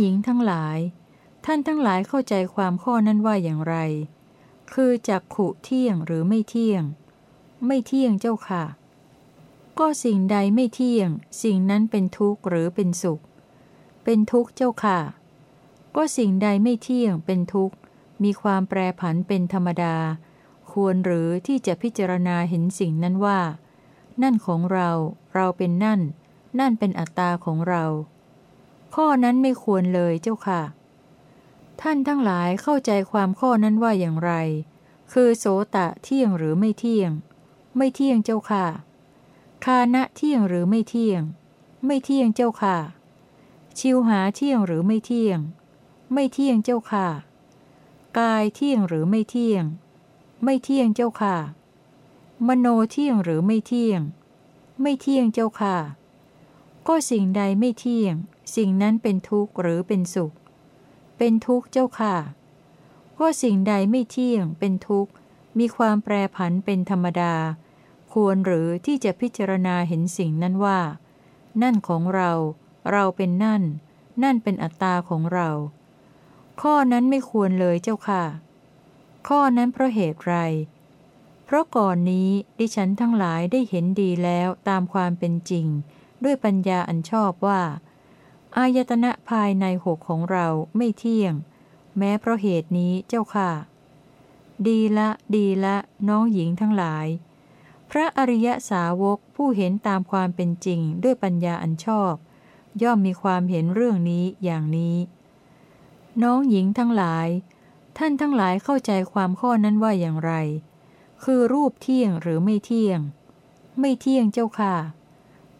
หญิงทั้งหลาย ท่านทั้งหลายเข้าใจความข้อนั้นว่าอย่างไร คือจักขุเที่ยงหรือไม่เที่ยง ไม่เที่ยงเจ้าค่ะ ก็สิ่งใดไม่เที่ยง สิ่งนั้นเป็นทุกข์หรือเป็นสุข เป็นทุกข์เจ้าค่ะ ก็สิ่งใดไม่เที่ยงเป็นทุกข์ มีความแปรผันเป็นธรรมดา ควรหรือที่จะพิจารณาเห็นสิ่งนั้นว่า นั่นของเรา เราเป็นนั่น นั่นเป็นอัตตาของเรา ข้อนั้นไม่ควรเลยเจ้าค่ะ ท่านทั้งหลายเข้าใจความข้อนั้นว่าอย่างไร คือโสตะเที่ยงหรือไม่เที่ยง ไม่เที่ยงเจ้าค่ะ คานะเที่ยงหรือไม่เที่ยง ไม่เที่ยงเจ้าค่ะ ชิวหาเที่ยงหรือไม่เที่ยง ไม่เที่ยงเจ้าค่ะ กายเที่ยงหรือไม่เที่ยง ไม่เที่ยงเจ้าค่ะ มโนเที่ยงหรือไม่เที่ยง ไม่เที่ยงเจ้าค่ะ ก็สิ่งใดไม่เที่ยง สิ่งนั้นเป็นทุกข์หรือเป็นสุข เป็นทุกข์เจ้าค่ะ ก็สิ่งใดไม่เที่ยงเป็นทุกข์ มีความแปรผันเป็นธรรมดา ควรหรือที่จะพิจารณาเห็นสิ่งนั้นว่า นั่นของเรา เราเป็นนั่น นั่นเป็นอัตตาของเรา ข้อนั้นไม่ควรเลยเจ้าค่ะ ข้อนั้นเพราะเหตุไร เพราะก่อนนี้ดิฉันทั้งหลายได้เห็นดีแล้วตามความเป็นจริง ด้วยปัญญาอันชอบว่า อายตนะภายในหกของเราไม่เที่ยง แม้เพราะเหตุนี้เจ้าค่ะ ดีละ ดีละน้องหญิงทั้งหลาย พระอริยสาวกผู้เห็นตามความเป็นจริงด้วยปัญญาอันชอบ ย่อมมีความเห็นเรื่องนี้อย่างนี้ น้องหญิงทั้งหลาย ท่านทั้งหลายเข้าใจความข้อนั้นว่าอย่างไร คือรูปเที่ยงหรือไม่เที่ยง ไม่เที่ยงเจ้าค่ะ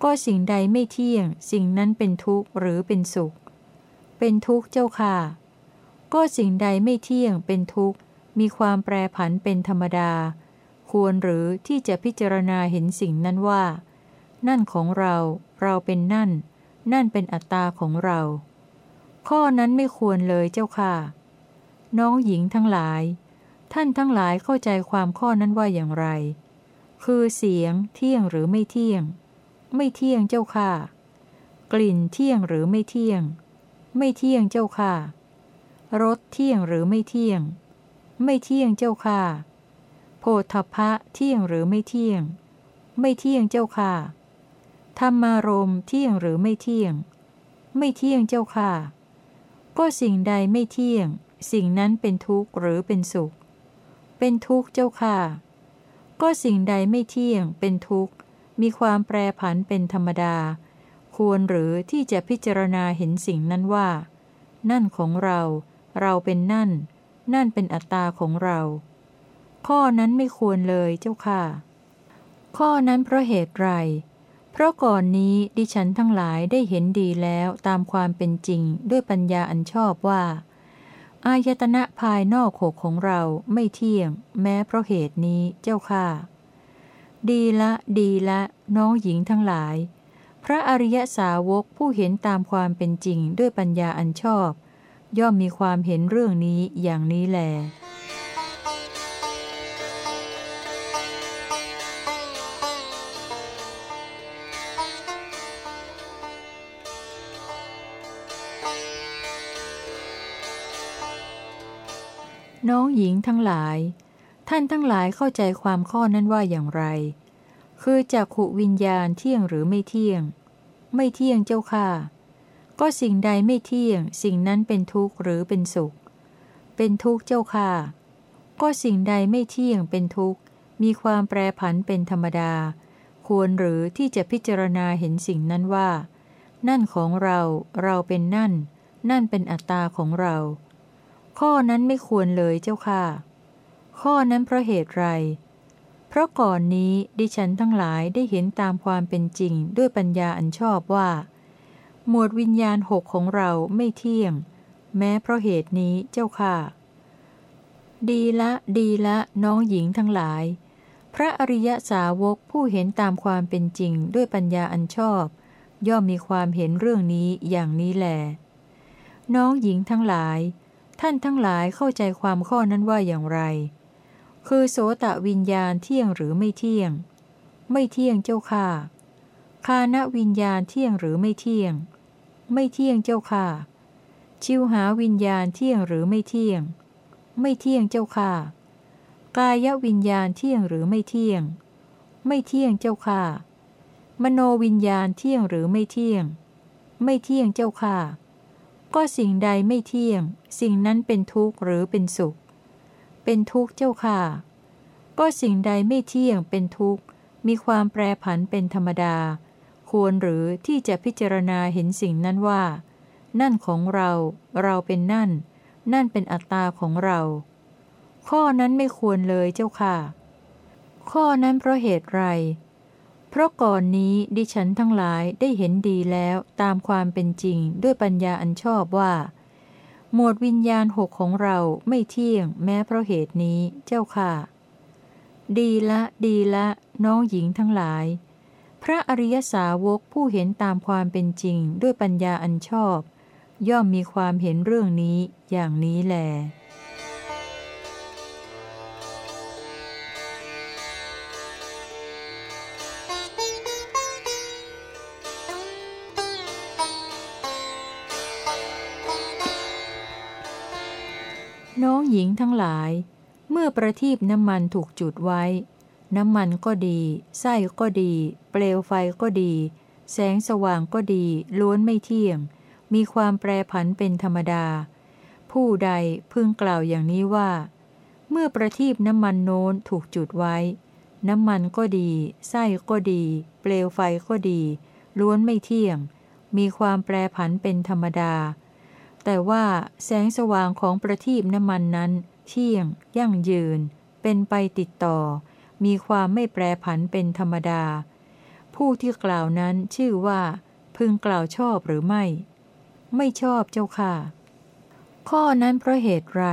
ก็สิ่งใดไม่เที่ยง สิ่งนั้นเป็นทุกข์หรือเป็นสุข เป็นทุกข์เจ้าค่ะ ก็สิ่งใดไม่เที่ยงเป็นทุกข์ มีความแปรผันเป็นธรรมดา ควรหรือที่จะพิจารณาเห็นสิ่งนั้นว่า นั่นของเรา เราเป็นนั่น นั่นเป็นอัตตาของเรา ข้อนั้นไม่ควรเลยเจ้าค่ะ น้องหญิงทั้งหลาย ท่านทั้งหลายเข้าใจความข้อนั้นว่าอย่างไร คือเสียงเที่ยงหรือไม่เที่ยง ไม่เที่ยงเจ้าค่ะ กลิ่นเที่ยงหรือไม่เที่ยง ไม่เที่ยงเจ้าค่ะ รสเที่ยงหรือไม่เที่ยง ไม่เที่ยงเจ้าค่ะ โพธพะเที่ยงหรือไม่เที่ยง ไม่เที่ยงเจ้าค่ะ ธรรมารมเที่ยงหรือไม่เที่ยง ไม่เที่ยงเจ้าค่ะ ก็สิ่งใดไม่เที่ยง สิ่งนั้นเป็นทุกข์หรือเป็นสุข เป็นทุกข์เจ้าค่ะ ก็สิ่งใดไม่เที่ยงเป็นทุกข์ มีความแปรผันเป็นธรรมดา ควรหรือที่จะพิจารณาเห็นสิ่งนั้นว่า นั่นของเรา เราเป็นนั่น นั่นเป็นอัตตาของเรา ข้อนั้นไม่ควรเลยเจ้าค่ะ ข้อนั้นเพราะเหตุไร เพราะก่อนนี้ดิฉันทั้งหลายได้เห็นดีแล้วตามความเป็นจริงด้วยปัญญาอันชอบว่า อายตนะภายนอกหกของเราไม่เที่ยง แม้เพราะเหตุนี้เจ้าค่ะ ดีละดีละน้องหญิงทั้งหลาย พระอริยสาวกผู้เห็นตามความเป็นจริงด้วยปัญญาอันชอบ ย่อมมีความเห็นเรื่องนี้อย่างนี้แลน้องหญิงทั้งหลาย ท่านทั้งหลายเข้าใจความข้อนั้นว่าอย่างไร คือจักขุวิญญาณเที่ยงหรือไม่เที่ยง ไม่เที่ยงเจ้าค่ะ ก็สิ่งใดไม่เที่ยง สิ่งนั้นเป็นทุกข์หรือเป็นสุข เป็นทุกข์เจ้าค่ะ ก็สิ่งใดไม่เที่ยงเป็นทุกข์ มีความแปรผันเป็นธรรมดา ควรหรือที่จะพิจารณาเห็นสิ่งนั้นว่า นั่นของเรา เราเป็นนั่น นั่นเป็นอัตตาของเรา ข้อนั้นไม่ควรเลยเจ้าค่ะ ข้อนั้นเพราะเหตุไร เพราะก่อนนี้ดิฉันทั้งหลายได้เห็นตามความเป็นจริงด้วยปัญญาอันชอบว่า หมวดวิญญาณหกของเราไม่เที่ยง แม้เพราะเหตุนี้เจ้าค่ะ ดีละดีละน้องหญิงทั้งหลาย พระอริยสาวกผู้เห็นตามความเป็นจริงด้วยปัญญาอันชอบ ย่อมมีความเห็นเรื่องนี้อย่างนี้แหลน้องหญิงทั้งหลาย ท่านทั้งหลายเข้าใจความข้อนั้นว่าอย่างไร คือโสตวิญญาณเที่ยงหรือไม่เที่ยง ไม่เที่ยงเจ้าค่ะ คานวิญญาณเที่ยงหรือไม่เที่ยง ไม่เที่ยงเจ้าค่ะ ชิวหาวิญญาณเที่ยงหรือไม่เที่ยง ไม่เที่ยงเจ้าค่ะ กายวิญญาณเที่ยงหรือไม่เที่ยง ไม่เที่ยงเจ้าค่ะ มโนวิญญาณเที่ยงหรือไม่เที่ยง ไม่เที่ยงเจ้าค่ะ ก็สิ่งใดไม่เที่ยง สิ่งนั้นเป็นทุกข์หรือเป็นสุข เป็นทุกข์เจ้าค่ะ ก็สิ่งใดไม่เที่ยงเป็นทุกข์ มีความแปรผันเป็นธรรมดา ควรหรือที่จะพิจารณาเห็นสิ่งนั้นว่า นั่นของเรา เราเป็นนั่น นั่นเป็นอัตตาของเรา ข้อนั้นไม่ควรเลยเจ้าค่ะ ข้อนั้นเพราะเหตุไร เพราะก่อนนี้ดิฉันทั้งหลายได้เห็นดีแล้วตามความเป็นจริงด้วยปัญญาอันชอบว่า หมวดวิญญาณหกของเราไม่เที่ยงแม้เพราะเหตุนี้เจ้าค่ะ ดีละดีละ น้องหญิงทั้งหลาย พระอริยสาวกผู้เห็นตามความเป็นจริงด้วยปัญญาอันชอบ ย่อมมีความเห็นเรื่องนี้อย่างนี้แล หญิงทั้งหลาย เมื่อประทีปน้ำมันถูกจุดไว้ น้ำมันก็ดีไส้ก็ดี เปลวไฟก็ดี แสงสว่างก็ดี ล้วนไม่เที่ยง มีความแปรผันเป็นธรรมดา ผู้ใดพึงกล่าวอย่างนี้ว่า เมื่อประทีปน้ำมันโน้นถูกจุดไว้ น้ำมันก็ดีไส้ก็ดี เปลวไฟก็ดี ล้วนไม่เที่ยง มีความแปรผันเป็นธรรมดา แต่ว่าแสงสว่างของประทีปน้ำมันนั้น เที่ยง ยั่งยืน เป็นไปติดต่อ มีความไม่แปรผันเป็นธรรมดา ผู้ที่กล่าวนั้นชื่อว่า พึงกล่าวชอบหรือไม่ ไม่ชอบเจ้าค่ะ ข้อนั้นเพราะเหตุไร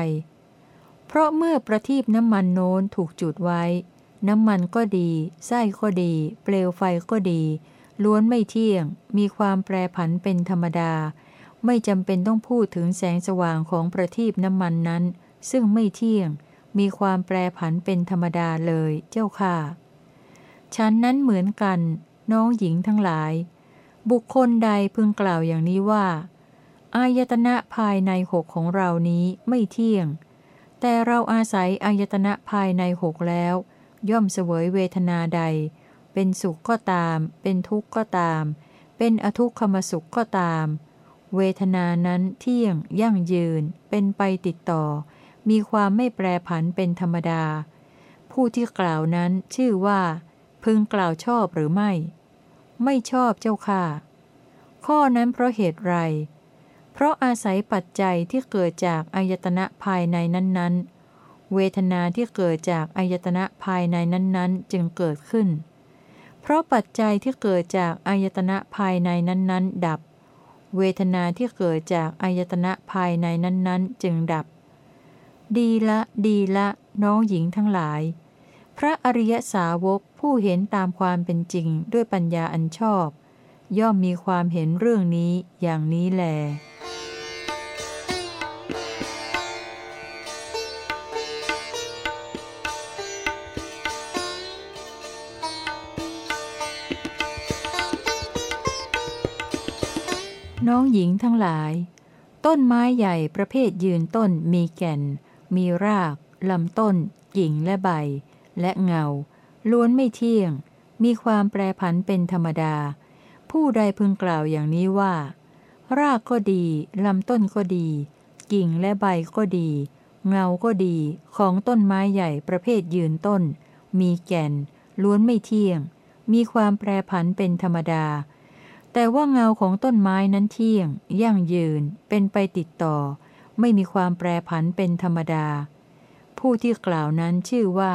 เพราะเมื่อประทีปน้ำมันโน้นถูกจุดไว้ น้ำมันก็ดี ไส้ก็ดี เปลวไฟก็ดี ล้วนไม่เที่ยง มีความแปรผันเป็นธรรมดา ไม่จำเป็นต้องพูดถึงแสงสว่างของประทีปน้ำมันนั้น ซึ่งไม่เที่ยง มีความแปรผันเป็นธรรมดาเลยเจ้าค่ะ ฉันนั้นเหมือนกัน น้องหญิงทั้งหลาย บุคคลใดพึงกล่าวอย่างนี้ว่า อายตนะภายในหกของเรานี้ไม่เที่ยง แต่เราอาศัยอายตนะภายในหกแล้ว ย่อมเสวยเวทนาใด เป็นสุขก็ตาม เป็นทุกข์ก็ตาม เป็นอทุกขมสุขก็ตาม เวทนานั้นเที่ยง ยั่งยืน เป็นไปติดต่อ มีความไม่แปรผันเป็นธรรมดา ผู้ที่กล่าวนั้นชื่อว่า พึงกล่าวชอบหรือไม่ ไม่ชอบเจ้าค่ะ ข้อนั้นเพราะเหตุไร เพราะอาศัยปัจจัยที่เกิดจากอายตนะภายในนั้น ๆ เวทนาที่เกิดจากอายตนะภายในนั้น ๆ จึงเกิดขึ้น เพราะปัจจัยที่เกิดจากอายตนะภายในนั้น ๆ ดับ เวทนาที่เกิดจากอายตนะภายในนั้น ๆ จึงดับ ดีละดีละน้องหญิงทั้งหลาย พระอริยสาวกผู้เห็นตามความเป็นจริงด้วยปัญญาอันชอบ ย่อมมีความเห็นเรื่องนี้อย่างนี้แล น้องหญิงทั้งหลาย ต้นไม้ใหญ่ประเภทยืนต้นมีแก่น มีรากลำต้น กิ่งและใบ และเงา ล้วนไม่เที่ยง มีความแปรผันเป็นธรรมดา ผู้ใดพึงกล่าวอย่างนี้ว่า รากก็ดี ลำต้นก็ดี กิ่งและใบก็ดี เงาก็ดีของต้นไม้ใหญ่ประเภทยืนต้น มีแก่น ล้วนไม่เที่ยง มีความแปรผันเป็นธรรมดา แต่ว่าเงาของต้นไม้นั้นเที่ยง ยั่งยืน เป็นไปติดต่อ ไม่มีความแปรผันเป็นธรรมดา ผู้ที่กล่าวนั้นชื่อว่า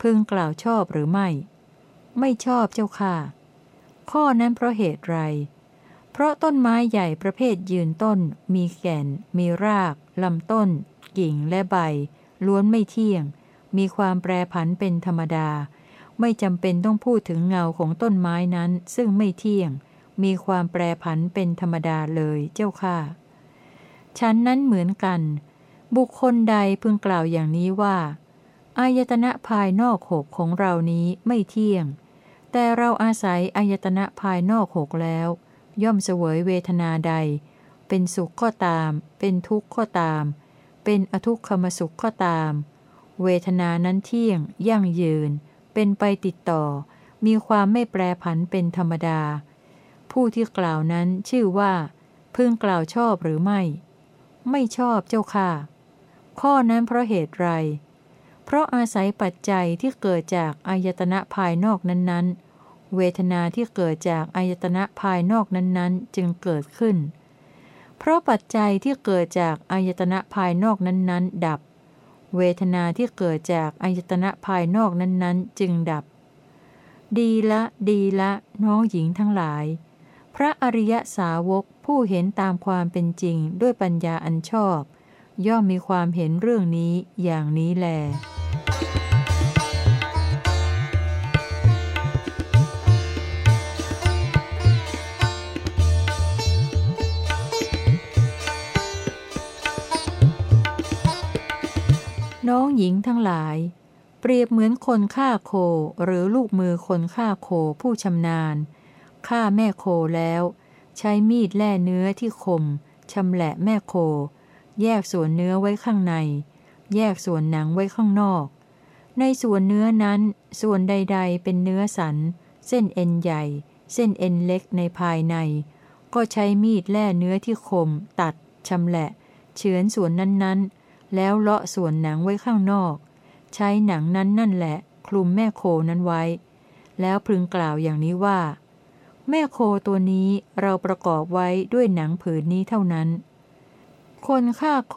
พึงกล่าวชอบหรือไม่ ไม่ชอบเจ้าค่ะ ข้อนั้นเพราะเหตุไร เพราะต้นไม้ใหญ่ประเภทยืนต้น มีแก่น มีรากลำต้น กิ่งและใบ ล้วนไม่เที่ยง มีความแปรผันเป็นธรรมดา ไม่จำเป็นต้องพูดถึงเงาของต้นไม้นั้นซึ่งไม่เที่ยง มีความแปรผันเป็นธรรมดาเลยเจ้าค่ะ ฉันนั้นเหมือนกัน บุคคลใดพึงกล่าวอย่างนี้ว่า อายตนะภายนอกหกของเรานี้ไม่เที่ยง แต่เราอาศัยอายตนะภายนอกหกแล้ว ย่อมเสวยเวทนาใด เป็นสุขก็ตาม เป็นทุกข์ก็ตาม เป็นอทุกขมสุขก็ตาม เวทนานั้นเที่ยง ยั่งยืน เป็นไปติดต่อ มีความไม่แปรผันเป็นธรรมดา ผู้ที่กล่าวนั้นชื่อว่า พึงกล่าวชอบหรือไม่ ไม่ชอบเจ้าค่ะ ข้อนั้นเพราะเหตุไร เพราะอาศัยปัจจัยที่เกิดจากอายตนะภายนอกนั้นๆ เวทนาที่เกิดจากอายตนะภายนอกนั้นๆ จึงเกิดขึ้น เพราะปัจจัยที่เกิดจากอายตนะภายนอกนั้นๆ ดับ เวทนาที่เกิดจากอายตนะภายนอกนั้นๆ จึงดับ ดีละ ดีละ น้องหญิงทั้งหลาย ระอริยสาวกผู้เห็นตามความเป็นจริงด้วยปัญญาอันชอบ ย่อมมีความเห็นเรื่องนี้อย่างนี้แล น้องหญิงทั้งหลาย เปรียบเหมือนคนฆ่าโคหรือลูกมือคนฆ่าโคผู้ชำนาญ ฆ่าแม่โคแล้ว ใช้มีดแล่เนื้อที่คมชำแหละแม่โค แยกส่วนเนื้อไว้ข้างใน แยกส่วนหนังไว้ข้างนอก ในส่วนเนื้อนั้นส่วนใดๆ เป็นเนื้อสัน เส้นเอ็นใหญ่ เส้นเอ็นเล็กในภายใน ก็ใช้มีดแล่เนื้อที่คม ตัดชำแหละเฉือนส่วนนั้นๆ แล้วเลาะส่วนหนังไว้ข้างนอก ใช้หนังนั้นนั่นแหละ คลุมแม่โคนั้นไว้ แล้วพึงกล่าวอย่างนี้ว่า แม่โคตัวนี้เราประกอบไว้ด้วยหนังผืนนี้เท่านั้น คนฆ่าโค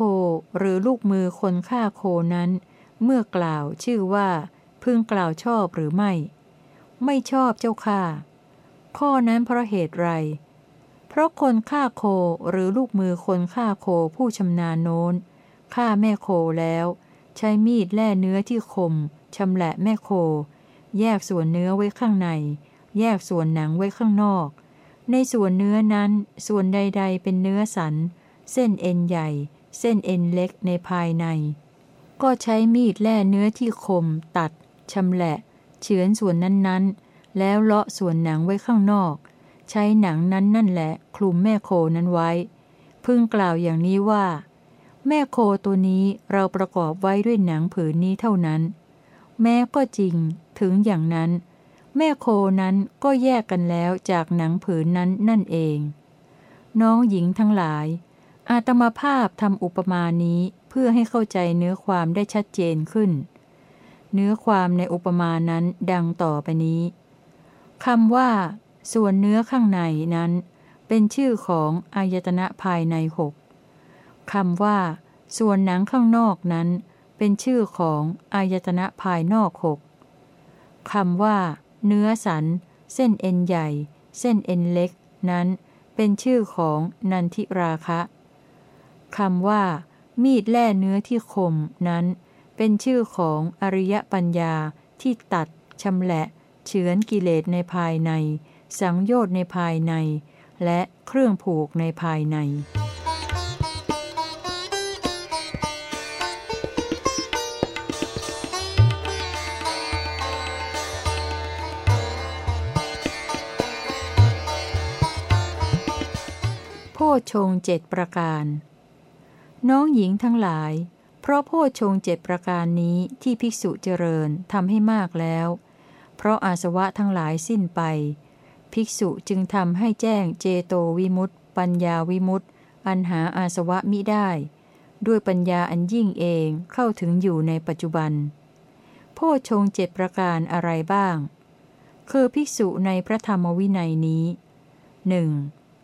หรือลูกมือคนฆ่าโคนั้น เมื่อกล่าวชื่อว่า พึงกล่าวชอบหรือไม่ ไม่ชอบเจ้าค่าข้อนั้นเพราะเหตุไร เพราะคนฆ่าโคหรือลูกมือคนฆ่าโคผู้ชำนาญโน้นฆ่าแม่โคแล้ว ใช้มีดแล่เนื้อที่คมชำแหละแม่โค แยกส่วนเนื้อไว้ข้างใน แยกส่วนหนังไว้ข้างนอก ในส่วนเนื้อนั้น ส่วนใดๆ เป็นเนื้อสัน เส้นเอ็นใหญ่ เส้นเอ็นเล็กในภายใน ก็ใช้มีดแล่เนื้อที่คม ตัดชำแหละ เฉือนส่วนนั้นๆ แล้วเลาะส่วนหนังไว้ข้างนอก ใช้หนังนั้นนั่นแหละ คลุมแม่โคนั้นไว้ พึงกล่าวอย่างนี้ว่า แม่โคตัวนี้เราประกอบไว้ด้วยหนังผืนนี้เท่านั้น แม้ก็จริง ถึงอย่างนั้น แม่โคนั้นก็แยกกันแล้วจากหนังผืนนั้นนั่นเอง น้องหญิงทั้งหลาย อาตมาภาพทำอุปมานี้เพื่อให้เข้าใจเนื้อความได้ชัดเจนขึ้น เนื้อความในอุปมานั้นดังต่อไปนี้คำว่า ส่วนเนื้อข้างในนั้น เป็นชื่อของอายตนะภายในหกคำว่า ส่วนหนังข้างนอกนั้น เป็นชื่อของอายตนะภายนอกหกคำว่า เนื้อสัน เส้นเอ็นใหญ่ เส้นเอ็นเล็ก นั้นเป็นชื่อของนันทิราคะคำว่า มีดแล่เนื้อที่คมนั้น เป็นชื่อของอริยปัญญาที่ตัดชำแหละ เฉือนกิเลสในภายใน สังโยชน์ในภายใน และเครื่องผูกในภายใน โพชฌงเจ็ดประการ น้องหญิงทั้งหลาย เพราะโพชฌงเจ็ดประการนี้ที่ภิกษุเจริญทำให้มากแล้ว เพราะอาสวะทั้งหลายสิ้นไป ภิกษุจึงทำให้แจ้งเจโตวิมุตติปัญญาวิมุตติอันหาอาสวะมิได้ ด้วยปัญญาอันยิ่งเองเข้าถึงอยู่ในปัจจุบัน โพชงเจ็ดประการอะไรบ้าง คือภิกษุในพระธรรมวินัยนี้หนึ่ง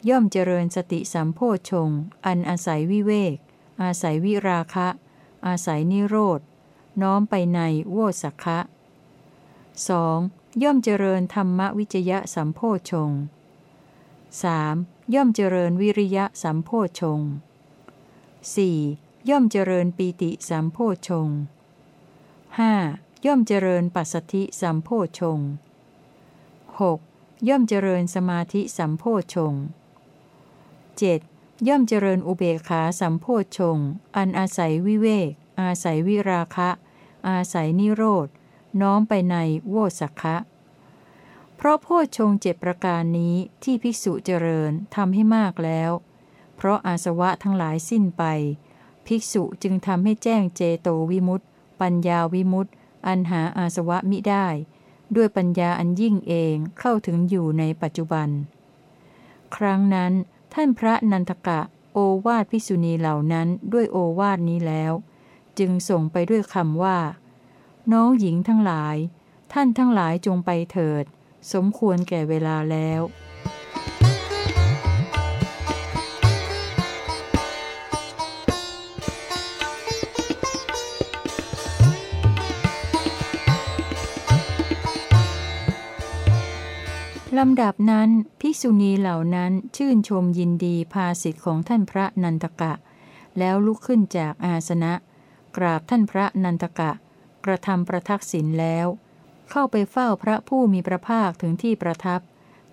ย่อมเจริญสติสัมโพชงอันอาศัยวิเวก อาศัยวิราคะ อาศัยนิโรธ น้อมไปในโวสักคะ 2. ย่อมเจริญธรรมวิจยะสัมโพชง 3. ย่อมเจริญวิริยะสัมโพชง 4. ย่อมเจริญปีติสัมโพชง 5. ย่อมเจริญปัสสธิสัมโพชง 6. ย่อมเจริญสมาธิสัมโพชง 7. ย่อมเจริญอุเบกขาสัมโพชงอันอาศัยวิเวก อาศัยวิราคะ อาศัยนิโรธ น้อมไปในโวสักะเพราะโพชงเจ็ดประการนี้ที่ภิกษุเจริญทำให้มากแล้ว เพราะอาสวะทั้งหลายสิ้นไป ภิกษุจึงทำให้แจ้งเจโตวิมุตติ ปัญญาวิมุตติ อันหาอาสวะมิได้ ด้วยปัญญาอันยิ่งเองเข้าถึงอยู่ในปัจจุบัน ครั้งนั้น ท่านพระนันทกะโอวาทภิกษุณีเหล่านั้นด้วยโอวาทนี้แล้ว จึงส่งไปด้วยคำว่า น้องหญิงทั้งหลาย ท่านทั้งหลายจงไปเถิด สมควรแก่เวลาแล้ว ลำดับนั้นภิกษุณีเหล่านั้นชื่นชมยินดีภาสิทธิ์ของท่านพระนันทกะ แล้วลุกขึ้นจากอาสนะ กราบท่านพระนันทกะ กระทำประทักษิณแล้ว เข้าไปเฝ้าพระผู้มีพระภาคถึงที่ประทับ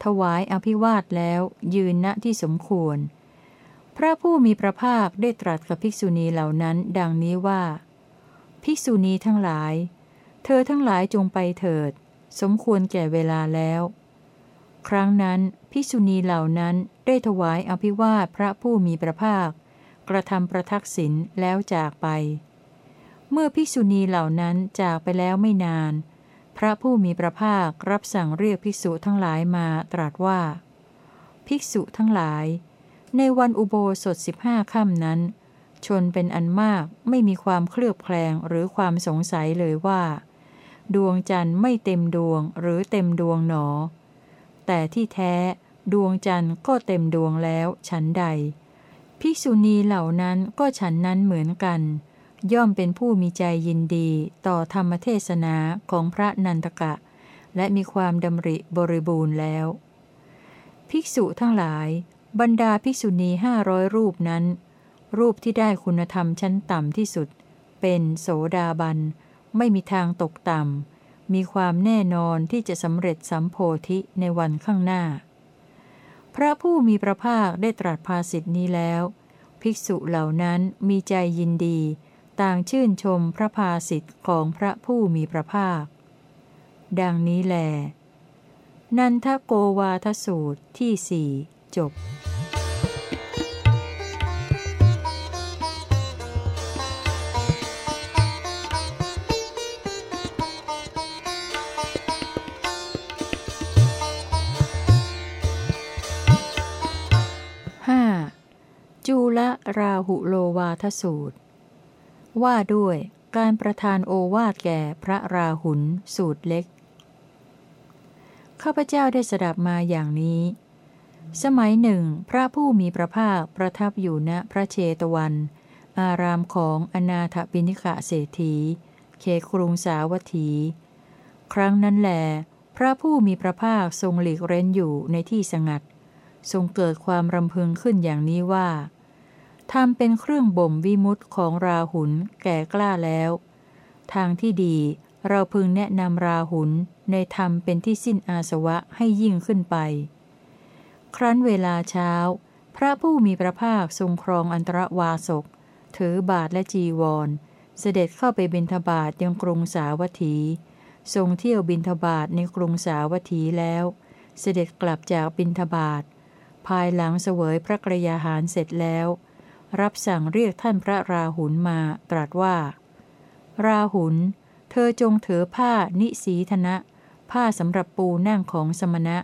ถวายอภิวาทแล้วยืนณที่สมควร พระผู้มีพระภาคได้ตรัสกับภิกษุณีเหล่านั้น ดังนี้ว่า ภิกษุณีทั้งหลาย เธอทั้งหลายจงไปเถิด สมควรแก่เวลาแล้ว ครั้งนั้นภิกษุณีเหล่านั้นได้ถวายอภิวาทพระผู้มีพระภาค กระทำประทักษิณแล้วจากไป เมื่อภิกษุณีเหล่านั้นจากไปแล้วไม่นาน พระผู้มีพระภาครับสั่งเรียกภิกษุทั้งหลายมาตรัสว่า ภิกษุทั้งหลาย ในวันอุโบสถสิบห้าค่ำนั้น ชนเป็นอันมากไม่มีความเคลือบแคลงหรือความสงสัยเลยว่า ดวงจันทร์ไม่เต็มดวงหรือเต็มดวงหนอ แต่ที่แท้ดวงจันทร์ก็เต็มดวงแล้วฉันใด ภิกษุณีเหล่านั้นก็ฉันนั้นเหมือนกัน ย่อมเป็นผู้มีใจยินดีต่อธรรมเทศนาของพระนันตกะ และมีความดำริบริบูรณ์แล้ว ภิกษุทั้งหลาย บรรดาภิกษุณีห้าร้อยรูปนั้น รูปที่ได้คุณธรรมชั้นต่ำที่สุด เป็นโสดาบัน ไม่มีทางตกต่ำ มีความแน่นอนที่จะสำเร็จสัมโพธิในวันข้างหน้า พระผู้มีพระภาคได้ตรัสภาสิทธินี้แล้ว ภิกษุเหล่านั้นมีใจยินดี ต่างชื่นชมพระภาสิทธิ์ของพระผู้มีพระภาค ดังนี้แล นันทโกวาทสูตรที่สี่จบ หุโลวาทสูตร ว่าด้วยการประทานโอวาทแก่พระราหุลสูตรเล็ก ข้าพเจ้าได้สดับมาอย่างนี้ สมัยหนึ่ง พระผู้มีพระภาคประทับอยู่ณพระเชตวัน อารามของอนาถบินิกะเศรษฐีเขครุงสาวัตถี ครั้งนั้นแหลพระผู้มีพระภาคทรงหลีกเร้นอยู่ในที่สงัด ทรงเกิดความรำพึงขึ้นอย่างนี้ว่า ทำเป็นเครื่องบ่มวิมุตของราหุลแก่กล้าแล้ว ทางที่ดีเราพึงแนะนำราหุลในธรรมเป็นที่สิ้นอาสวะให้ยิ่งขึ้นไป ครั้นเวลาเช้า พระผู้มีพระภาคทรงครองอันตรวาสก ถือบาทและจีวร เสด็จเข้าไปบินทบาทยังกรุงสาวัตถี ทรงเที่ยวบินทบาทในกรุงสาวัตถีแล้ว เสด็จกลับจากบินทบาทภายหลังเสวยพระกรยาหารเสร็จแล้ว รับสั่งเรียกท่านพระราหุลมาตรัสว่า ราหุล เธอจงถือผ้านิสีธนะ ผ้าสำหรับปูนั่งของสมณะ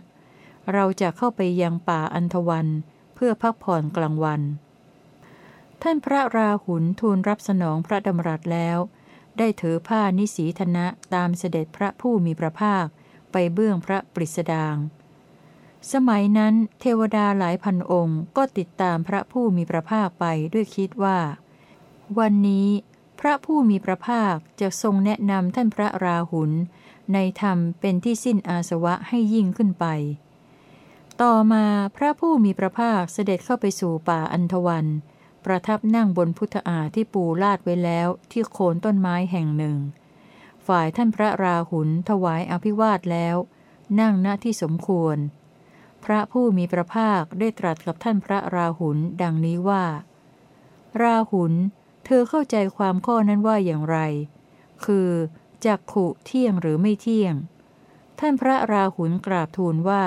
เราจะเข้าไปยังป่าอันทวัน เพื่อพักผ่อนกลางวัน ท่านพระราหุลทูลรับสนองพระดำรัสแล้ว ได้ถือผ้านิสีธนะตามเสด็จพระผู้มีพระภาคไปเบื้องพระปริสดาง สมัยนั้นเทวดาหลายพันองค์ก็ติดตามพระผู้มีพระภาคไปด้วยคิดว่า วันนี้ พระผู้มีพระภาคจะทรงแนะนำท่านพระราหุลในธรรมเป็นที่สิ้นอาสวะให้ยิ่งขึ้นไป ต่อมาพระผู้มีพระภาคเสด็จเข้าไปสู่ป่าอันทวัน ประทับนั่งบนพุทธาที่ปูลาดไว้แล้วที่โคนต้นไม้แห่งหนึ่ง ฝ่ายท่านพระราหุลถวายอภิวาทแล้ว นั่งณที่สมควร พระผู้มีพระภาคได้ตรัสกับท่านพระราหุลดังนี้ว่า ราหุลเธอเข้าใจความข้อนั้นว่าอย่างไร คือจักขุเที่ยงหรือไม่เที่ยง ท่านพระราหุลกราบทูลว่า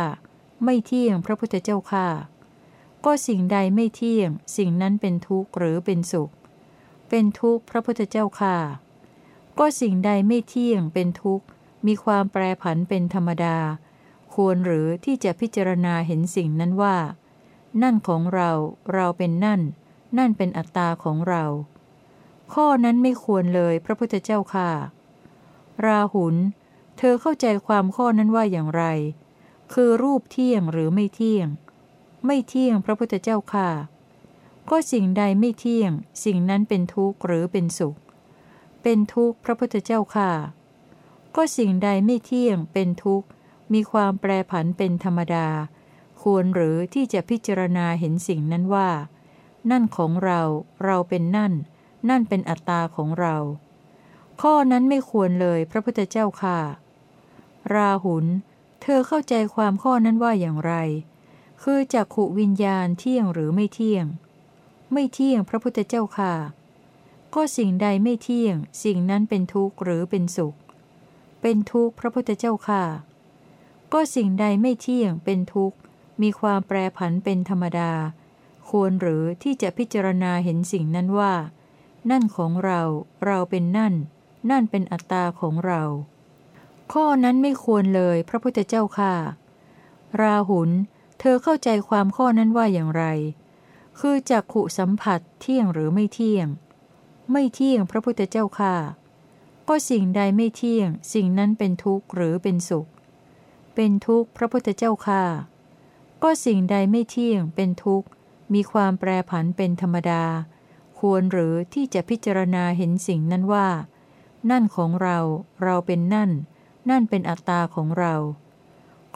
ไม่เที่ยงพระพุทธเจ้าข้าก็สิ่งใดไม่เที่ยง สิ่งนั้นเป็นทุกข์หรือเป็นสุข เป็นทุกข์พระพุทธเจ้าค่ะก็สิ่งใดไม่เที่ยงเป็นทุกข์มีความแปรผันเป็นธรรมดา ควรหรือที่จะพิจารณาเห็นสิ่งนั้นว่า นั่นของเรา เราเป็นนั่น นั่นเป็นอัตตาของเรา ข้อนั้นไม่ควรเลยพระพุทธเจ้าค่ะ ราหุล เธอเข้าใจความข้อนั้นว่าอย่างไร คือรูปเที่ยงหรือไม่เที่ยง ไม่เที่ยงพระพุทธเจ้าค่ะก็สิ่งใดไม่เที่ยง สิ่งนั้นเป็นทุกข์หรือเป็นสุข เป็นทุกข์พระพุทธเจ้าค่ะ ก็สิ่งใดไม่เที่ยงเป็นทุกข์ มีความแปรผันเป็นธรรมดา ควรหรือที่จะพิจารณาเห็นสิ่งนั้นว่า นั่นของเรา เราเป็นนั่น นั่นเป็นอัตตาของเรา ข้อนั้นไม่ควรเลยพระพุทธเจ้าค่ะ ราหุล เธอเข้าใจความข้อนั้นว่าอย่างไร คือจักขุวิญญาณเที่ยงหรือไม่เที่ยง ไม่เที่ยงพระพุทธเจ้าค่ะ ก็สิ่งใดไม่เที่ยง สิ่งนั้นเป็นทุกข์หรือเป็นสุข เป็นทุกข์พระพุทธเจ้าค่ะ ก็สิ่งใดไม่เที่ยงเป็นทุกข์ มีความแปรผันเป็นธรรมดา ควรหรือที่จะพิจารณาเห็นสิ่งนั้นว่า นั่นของเรา เราเป็นนั่น นั่นเป็นอัตตาของเรา ข้อนั้นไม่ควรเลยพระพุทธเจ้าค่ะ ราหุล เธอเข้าใจความข้อนั้นว่าอย่างไร คือจักขุสัมผัสเที่ยงหรือไม่เที่ยง ไม่เที่ยงพระพุทธเจ้าค่ะ ก็สิ่งใดไม่เที่ยง สิ่งนั้นเป็นทุกข์หรือเป็นสุข เป็นทุกข์พระพุทธเจ้าค่ะ ก็สิ่งใดไม่เที่ยงเป็นทุกข์ มีความแปรผันเป็นธรรมดา ควรหรือที่จะพิจารณาเห็นสิ่งนั้นว่า นั่นของเรา เราเป็นนั่น นั่นเป็นอัตตาของเรา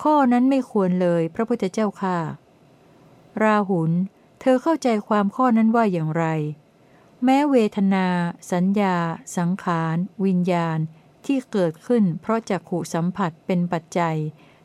ข้อนั้นไม่ควรเลยพระพุทธเจ้าค่ะ ราหุล เธอเข้าใจความข้อนั้นว่าอย่างไร แม้เวทนา สัญญา สังขาร วิญญาณ ที่เกิดขึ้นเพราะจักขู่สัมผัสเป็นปัจจัย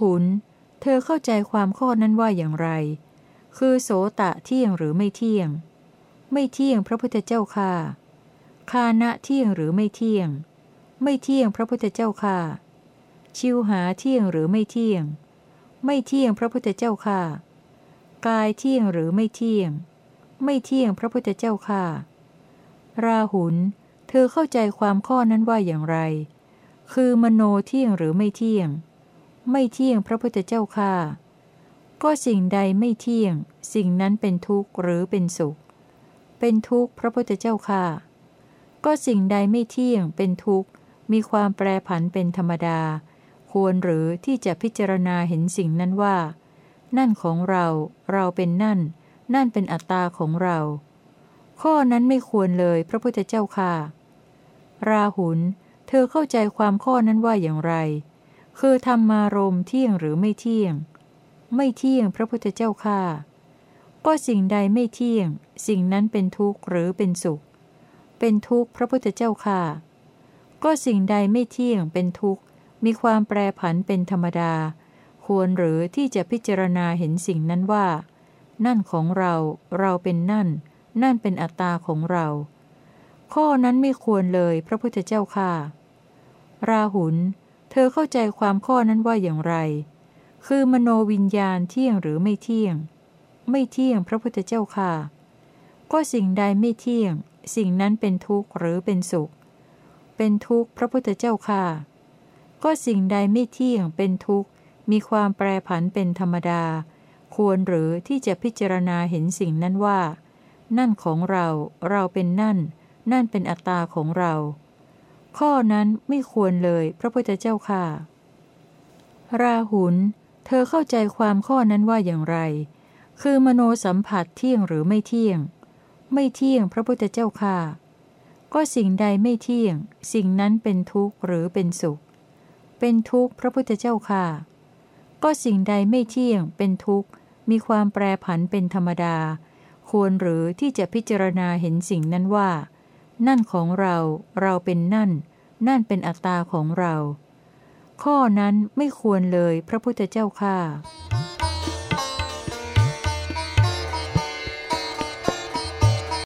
หุลเธอเข้าใจความข้อนั้นว่าอย่างไร คือโสตะเที่ยงหรือไม่เที่ยง ไม่เที่ยงพระพุทธเจ้าค่ะคานะเที่ยงหรือไม่เที่ยง ไม่เที่ยงพระพุทธเจ้าค่ะ ชิวหาเที่ยงหรือไม่เที่ยง ไม่เที่ยงพระพุทธเจ้าค่ะ กายเที่ยงหรือไม่เที่ยง ไม่เที่ยงพระพุทธเจ้าค่ะ ราหุล เธอเข้าใจความข้อนั้นว่าอย่างไร คือมโนเที่ยงหรือไม่เที่ยง ไม่เที่ยงพระพุทธเจ้าค่ะก็สิ่งใดไม่เที่ยง สิ่งนั้นเป็นทุกข์หรือเป็นสุข เป็นทุกข์พระพุทธเจ้าค่ะก็สิ่งใดไม่เที่ยงเป็นทุกข์ มีความแปรผันเป็นธรรมดา ควรหรือที่จะพิจารณาเห็นสิ่งนั้นว่า นั่นของเรา เราเป็นนั่น นั่นเป็นอัตตาของเรา ข้อนั้นไม่ควรเลยพระพุทธเจ้าค่ะ ราหุล เธอเข้าใจความข้อนั้นว่าอย่างไร คือธรรมารมเที่ยงหรือไม่เที่ยง ไม่เที่ยงพระพุทธเจ้าค่าก็สิ่งใดไม่เที่ยง สิ่งนั้นเป็นทุกข์หรือเป็นสุข เป็นทุกข์พระพุทธเจ้าค่าก็สิ่งใดไม่เที่ยงเป็นทุกข์ มีความแปรผันเป็นธรรมดา ควรหรือที่จะพิจารณาเห็นสิ่งนั้นว่า นั่นของเรา เราเป็นนั่น นั่นเป็นอัตตาของเรา ข้อนั้นไม่ควรเลยพระพุทธเจ้าค่ะราหุล ธอเข้าใจความข้อนั้นว่าอย่างไร คือมโนวิญญาณเที่ยงหรือไม่เที่ยง ไม่เที่ยงพระพุทธเจ้าค่ะ ก็สิ่งใดไม่เที่ยง สิ่งนั้นเป็นทุกข์หรือเป็นสุข เป็นทุกข์พระพุทธเจ้าค่ะ ก็สิ่งใดไม่เที่ยงเป็นทุกข์ มีความแปรผันเป็นธรรมดา ควรหรือที่จะพิจารณาเห็นสิ่งนั้นว่า นั่นของเรา เราเป็นนั่น นั่นเป็นอัตตาของเรา ข้อนั้นไม่ควรเลยพระพุทธเจ้าค่ะ ราหุล เธอเข้าใจความข้อนั้นว่าอย่างไร คือมโนสัมผัสเที่ยงหรือไม่เที่ยง ไม่เที่ยงพระพุทธเจ้าค่ะ ก็สิ่งใดไม่เที่ยง สิ่งนั้นเป็นทุกข์หรือเป็นสุข เป็นทุกข์พระพุทธเจ้าค่ะ ก็สิ่งใดไม่เที่ยง เป็นทุกข์ มีความแปรผันเป็นธรรมดา ควรหรือที่จะพิจารณาเห็นสิ่งนั้นว่า นั่นของเรา เราเป็นนั่น นั่นเป็นอัตตาของเรา ข้อนั้นไม่ควรเลยพระพุทธเจ้าค่า